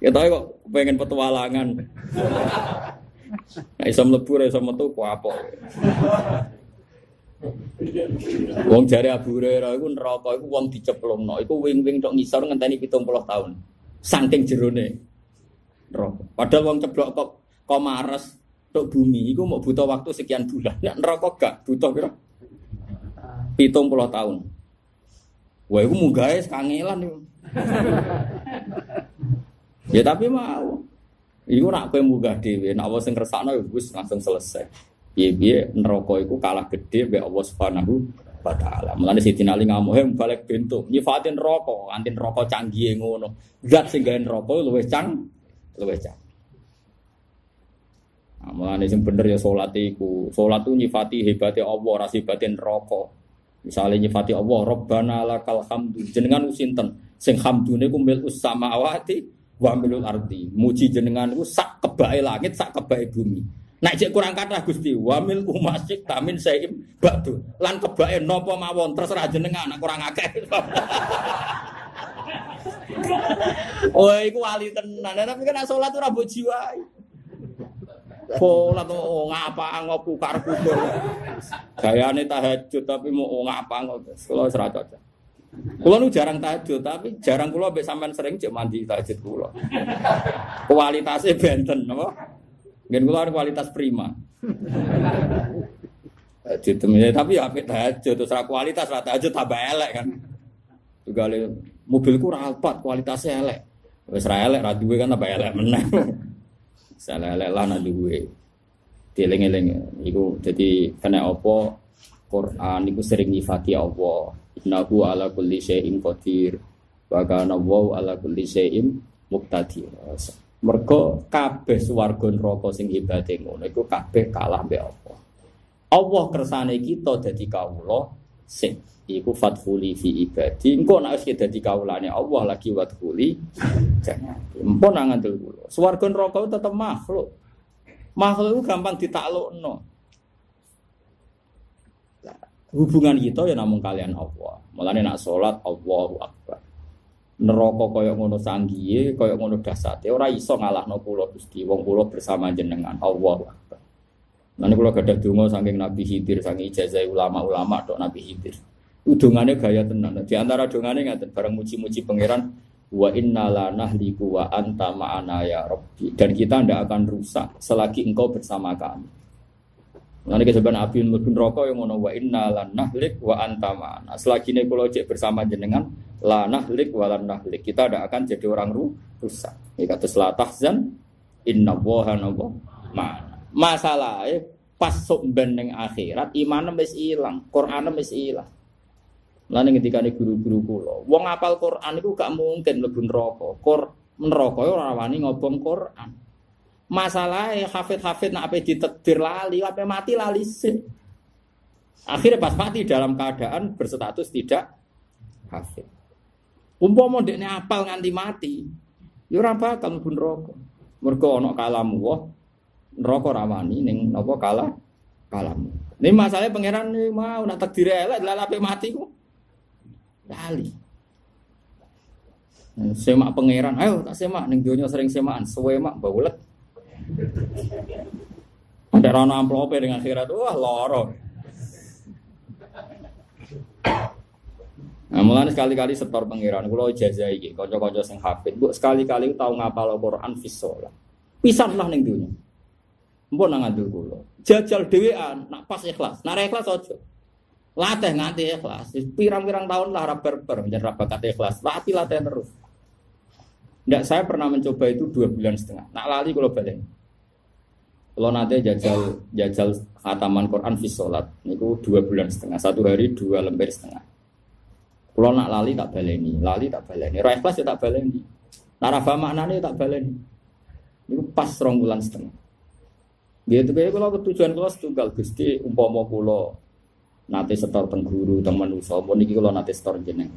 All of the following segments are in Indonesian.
Ya tahu kok pengen petualangan. Nah, iso mlebu iso metu ku apa. Wong jare Abu Hurairah iku neraka iku wong diceplokno, iku wing-wing tok ngisor ngenteni 70 tahun. Saking jerone neraka. Padahal wong ceblok kok kok mares bumi iku mau butuh waktu sekian bulan. Nek neraka gak butuh kira 70 tahun. Wah, iku munggahe kangelan iku. Ya tapi mau. Iku nak kowe munggah dhewe, nak wis ngresakno ya wis langsung selesai. Piye-piye neraka iku kalah gede mbek Allah Subhanahu wa taala. Mulane Sidina Ali ngamuhe balik pintu, nyifatin neraka, antin neraka canggih ngono. Zat sing gawe neraka luwih cang, luwih cang. Nah, mulane sing bener ya salat iku. Salat tu nyifati hebatnya Allah, ora sibatin neraka. Misalnya nyifati Allah, Rabbana lakal hamdu. Jenengan sinten? Sing hamdune ku mil samawati wa milul ardi. Muji jenengan ku sak kebake langit, sak kebake bumi. Nek cek kurang kata Gusti, wamil umasik tamin saim batu. Lan kebake napa mawon terserah jenengan kurang akeh. oh iku wali tenan. Tapi kan salat ora mbok jiwai. Salat oh ngapa ngopu karepku. Gayane tahajud tapi mau ngapa ngopo. Kula ora. Kulo nu jarang tahajud, tapi jarang kulo mbek sampean sering cek mandi tahajud kulo. Kualitasnya benten, apa? Gen kula kualitas prima. Ya, tapi ya tahajud terus kualitas ra tahajud tambah elek kan. Juga mobilku ra alpat kualitasnya elek. Wis ra elek ra duwe kan tambah elek meneh. Salah elek lah nak duwe. Dieling-eling iku jadi kena apa Quran iku sering nyifati Allah. Innahu ala kulli syai'in qadir. Wa kana ala kulli syai'in muqtadir. Mergo kabeh swarga neraka sing ibadate ngono iku kabeh kalah mbek Allah. Allah kersane kita dadi kawula sing iku fatfuli fi ibadi. Engko nek wis dadi kawulane Allah lagi watfuli jangan. Empun nang ngandel kula. Swarga neraka tetep makhluk. Makhluk itu gampang ditaklukno. Hubungan kita ya namun kalian Allah. Mulane nak salat Allahu Akbar neraka kaya ngono sanggihe, kaya ngono dasate ora iso ngalahno kula Gusti. Wong kula bersama jenengan. Allahu Akbar. Nanti kula gadah donga saking Nabi Khidir, saking ijazah ulama-ulama tok Nabi Khidir. Udungane gaya tenan. Di antara dongane ngaten bareng muji-muji pangeran wa inna la nahliku wa anta ma'ana ya rabbi. Dan kita tidak akan rusak selagi engkau bersama kami. Nanti keseban api mlebu rokok yang ngono wa inna lan nahlik wa anta ma'ana. Selagi ini kalau cek bersama jenengan la nahlik wa lan nahlik. Kita tidak akan jadi orang rusak. Ini kata la tahzan inna woha nabo ma'ana. Masalahnya pas sok bendeng akhirat iman wis ilang, Quran wis ilang. Lalu ketika ini guru-guru kulo, wong apal Quran itu gak mungkin lebih neraka. Kor neraka ora wani ngobong Quran. Masalahnya hafid-hafid nak apa ditetir lali, apa mati lali sih. Akhirnya pas mati dalam keadaan berstatus tidak hafid. Umpama dekne apal nganti mati, ya ora bakal mlebu neraka. Mergo ana kalam wah neraka rawani ning napa kala kalam. Ini masalahnya pangeran nih mau nak takdir elek lalape mati ku. Lali. Semak pangeran, ayo tak semak ning donya sering semakan, suwe mak baulet. Ada rana amplop dengan akhirat, wah loro. Nah, sekali-kali setor pengiran, kalau ijazah iki, kanca-kanca sing hafid, bu sekali-kali tahu ngapal Quran fi sholat. Pisan lah ning dunya. Mbok nang ngandel kula. Jajal dhewean, nak pas ikhlas. Nak ikhlas aja. Latih nganti ikhlas. Pirang-pirang tahun lah rabar ber menjadi bakat ikhlas. Latih latih terus. Nggak, saya pernah mencoba itu dua bulan setengah. Nak lali kalau balik. Kalau nanti jajal jajal khataman Quran fi sholat, itu dua bulan setengah, satu hari dua lembar setengah. Kalau nak lali tak baleni, lali tak baleni, Rai kelas ya tak baleni, narafa maknanya tak baleni. Itu pas rong bulan setengah. Gitu kayak kalau tujuan kelas tunggal gusti umpama kulo nanti setor tengguru teman mau niki kalau nanti setor jeneng,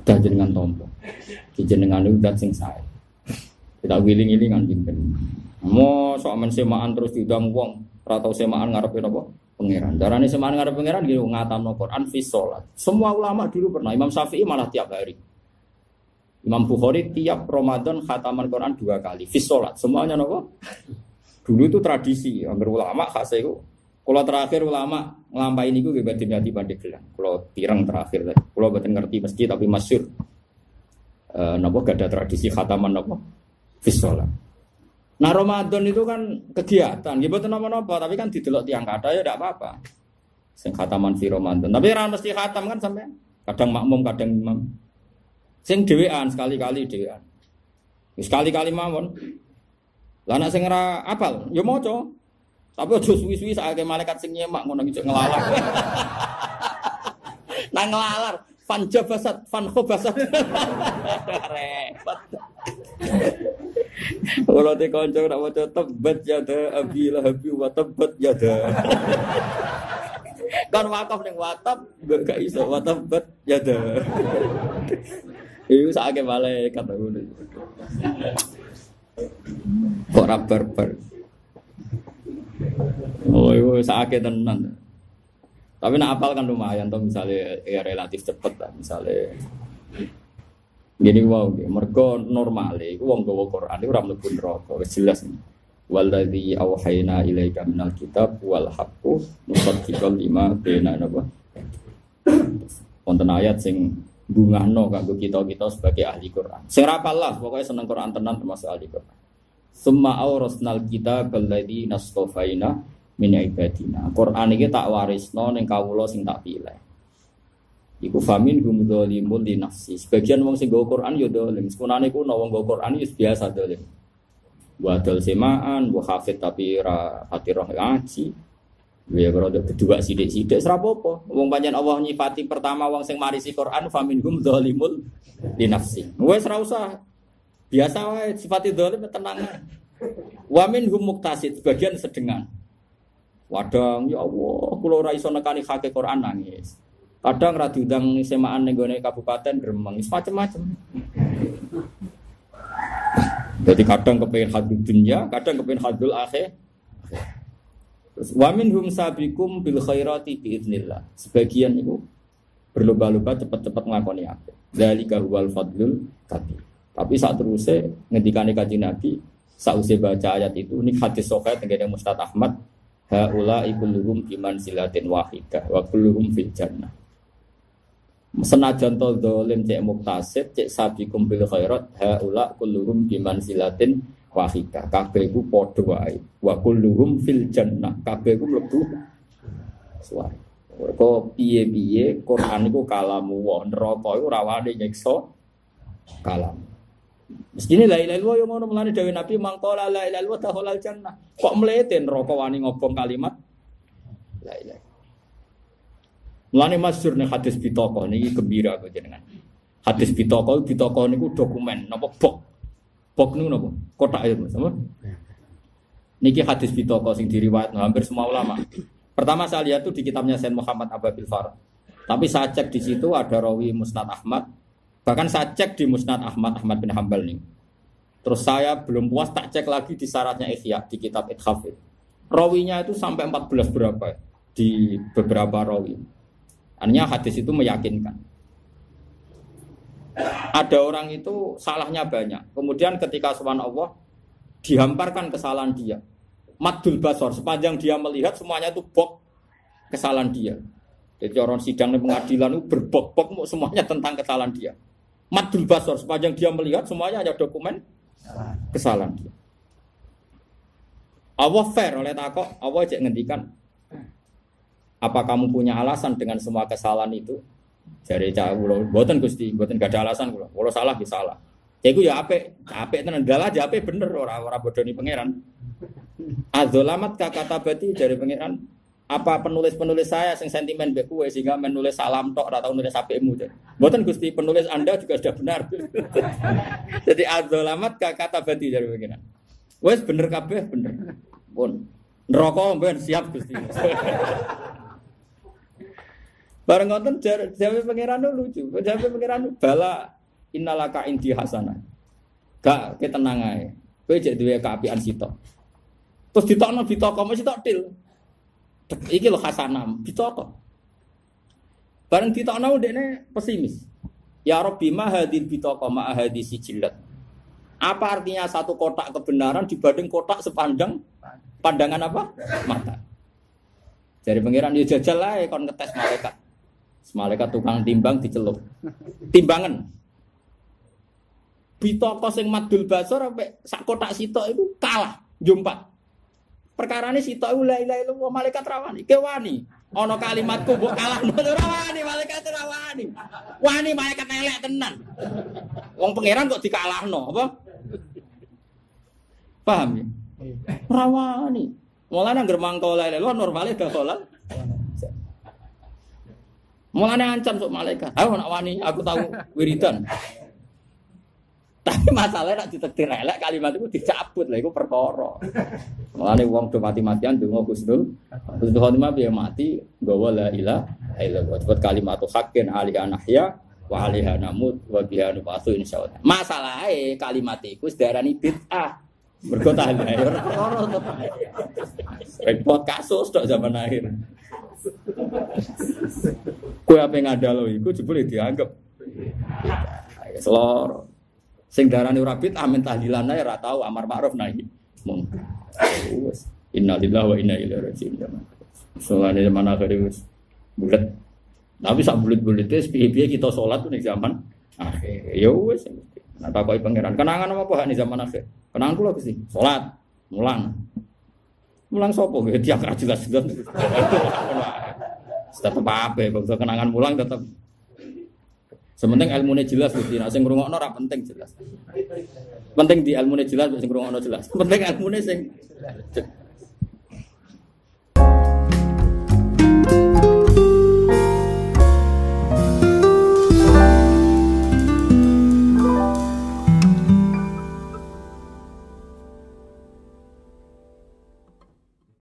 kedah jenengan tompo, di jenengan itu dan sing saya. Tidak wiling ini kan jenengan. Mau soal mensemaan terus diundang wong, atau semaan ngarepin apa? Pangeran. Darahnya semaan ngarep pangeran gitu ngatam no Quran fi sholat. Semua ulama dulu pernah. Imam Syafi'i malah tiap hari. Imam Bukhari tiap Ramadan khataman Quran dua kali. Fis Semuanya nopo? Dulu itu tradisi. Hampir ulama khas itu. Kalau terakhir ulama ngelampai ini gue batin hati gelang. Kalau pirang terakhir, kalau batin ngerti meski tapi masyur. E, nopo gak ada tradisi khataman nopo? Fis Nah Ramadan itu kan kegiatan, gitu betul nama-nama, tapi kan didelok tiang kata ya tidak apa-apa. Sing khataman fi Ramadan, tapi orang mesti khatam kan sampai kadang makmum, kadang imam. Sing dewean sekali-kali dewean. Sekali-kali mawon. Lah sing ora apal, ya maca. Tapi aja suwi-suwi sak malaikat sing nyemak ngono iki ngelalar. Nang ngelalar, fan jabasat, fan khobasat. Repot. Kalau di konco nak baca tebat ya ada abila habi wa tebat ya ada. Kan wakaf ning watap gak iso wa tebat ya ada. Iku sakake malaikat ngono. Kok ra barbar. Oh, itu sakit tenan. Tapi nak apal kan lumayan tuh misalnya ya relatif cepet lah misalnya Gini wow, mereka normal, wong gawa Quran ora mlebu neraka, wis jelas. Walladzi auhayna ilaika minal kitab wal haqqu musaddiqal lima baina napa. Wonten ayat sing bungahno kanggo kita-kita sebagai ahli Quran. Sing rapal lah, pokoknya seneng Quran tenan termasuk ahli Quran. Summa aurasnal kita alladzi nastofaina min ibadina. Quran iki tak warisno ning kawula sing tak pilih. Iku famin hum dolimul di nafsi. Sebagian wong sing nggawa Quran yo dolim. Sekunane ku wong nggawa Quran yo biasa dolim. Wa dol semaan, wa hafid tapi ra hati roh ngaji. Ya kalau kedua sidik-sidik serap apa? Wong panjang Allah nyifati pertama wong sing marisi Quran famin hum dolimul di nafsi. Wes ra usah biasa wae sifati dolim tenang. Wa min muktasid sebagian sedengan. Wadang ya Allah, kula ora iso nekani hake Quran nangis. Kadang ra diundang semaan ning gone kabupaten gremeng, macam-macam. Jadi kadang kepengen hadul dunia, kadang kepengen hadul akhir. Terus wamin hum sabikum bil khairati biidnillah. Sebagian itu berlomba-lomba cepat-cepat ngelakoni apa. Dari huwal fadlul kabir. Tapi saat terusnya ngendikane kaji Nabi, saat baca ayat itu, ini hadis sokai tenggene Mustad Ahmad, ikuluhum iman silatin wahidah wa kulluhum fil jannah. Senajan to dolim cek muktasid cek sabi kumpil khairat haula kulluhum biman silatin wahika kabeh ku padha wae. Wa kulluhum fil jannah. Kabeh ku mlebu swarga. Kok piye-piye Quran iku kalamu. Wa neraka iku rawane nyiksa kalam. Mestine la ilaha illallah yo ngono mulane dawuh Nabi mangkola la ilaha illallah tahulal jannah. Kok mlete neraka wani kalimat la ilaha Mulane masyhur nih hadis bitoko niki gembira kok jenengan. Hadis bitoko bitoko niku dokumen napa bok. Bok niku napa? Kotak itu sama. Niki hadis bitoko sing diriwayat hampir semua ulama. Pertama saya lihat tuh di kitabnya Sayyid Muhammad Ababil Farah. Tapi saya cek di situ ada rawi Musnad Ahmad. Bahkan saya cek di Musnad Ahmad Ahmad bin Hambal nih. Terus saya belum puas tak cek lagi di syaratnya Ihya di kitab Ithafid. Rawinya itu sampai 14 berapa di beberapa rawi. Artinya hadis itu meyakinkan. Ada orang itu salahnya banyak. Kemudian ketika Allah dihamparkan kesalahan dia. Madul basor sepanjang dia melihat semuanya itu bok kesalahan dia. Jadi orang sidang di pengadilan itu berbok-bok semuanya tentang kesalahan dia. Madul basor sepanjang dia melihat semuanya ada dokumen kesalahan dia. Allah fair oleh takok, Allah cek ngendikan apa kamu punya alasan dengan semua kesalahan itu? Jadi cah kulo, buatan gusti, buatan gak ada alasan kulo. Kulo salah bisa salah. Ya gue ya ape, ape tenan dalah aja ape bener orang bodoh nih pangeran. Azolamat kata berarti dari pangeran apa penulis-penulis saya sing sentimen be kue sehingga menulis salam tok atau nulis apemu Buatan Gusti penulis Anda juga sudah benar. Jadi azolamat kata berarti dari pangeran. Wes bener kabeh bener. Pun neraka ben siap Gusti. Bareng ngonten jawab pangeran lucu. Jawab pangeran bala innalaka indi hasanah. Gak ketenang ae. Kowe jek duwe kaapian sitok. Terus ditokno ditoko mesti tok til. Iki lho hasanah, ditoko. Bareng ditokno ndekne pesimis. Ya Rabbi ma hadil bitaqah ma hadisi jillat. Apa artinya satu kotak kebenaran dibanding kotak sepanjang pandangan apa? Mata. Dari pangeran ya jajal lah kon ngetes malaikat. Malaikat tukang timbang dicelup. Timbangan. Bitoko sing madul basar sampai sak kotak sitok itu kalah jumpa. Perkara ini itu la ilaha illallah malaikat rawani. Kewani. Ono kalimatku mbok kalah rawani malaikat rawani. Wani malaikat elek tenan. Wong pangeran kok dikalahno apa? Paham ya? Rawani. Mulane anggere mangko ilaha illallah normale gak salat. Mulane ancam sok malaikat. Ayo nak wani aku tahu wiridan. Tapi masalahnya nak ditektir elek kalimat itu dicabut lah, itu perkara. Mulane wong do mati-matian donga Gusnul. Gusnul khotimah biar mati gawa la ilaha illallah. Sebut kalimat hakin ali anahya wa aliha namut wa biha nubatu insyaallah. Masalahe kalimat iku sedarani bid'ah. Mergo tahlil ya perkara to. Repot kasus tok zaman akhir. Kue apa yang ada lo, iku jebule dianggap. Selor. Sing darani ora amin tahlilan ae ora tau amar ma'ruf nahi mungkar. Wes innalillahi wa inna ilaihi raji'un. Soalnya zaman akhir wis bulat. Tapi sak bulat-bulat itu piye-piye kita sholat tuh nih zaman akhir. Ya wes. Nah takoki pangeran. Kenangan apa nih zaman akhir? Kenangan kula Gusti. Salat, mulang. Mulang sopo gitu tiap jelas jelas. Tetap apa ya, kenangan mulang tetap Sementing ilmunya jelas Gusti, nek sing ngrungokno ora penting jelas. Penting di ilmunya jelas sing ngrungokno jelas. Penting ilmunya sing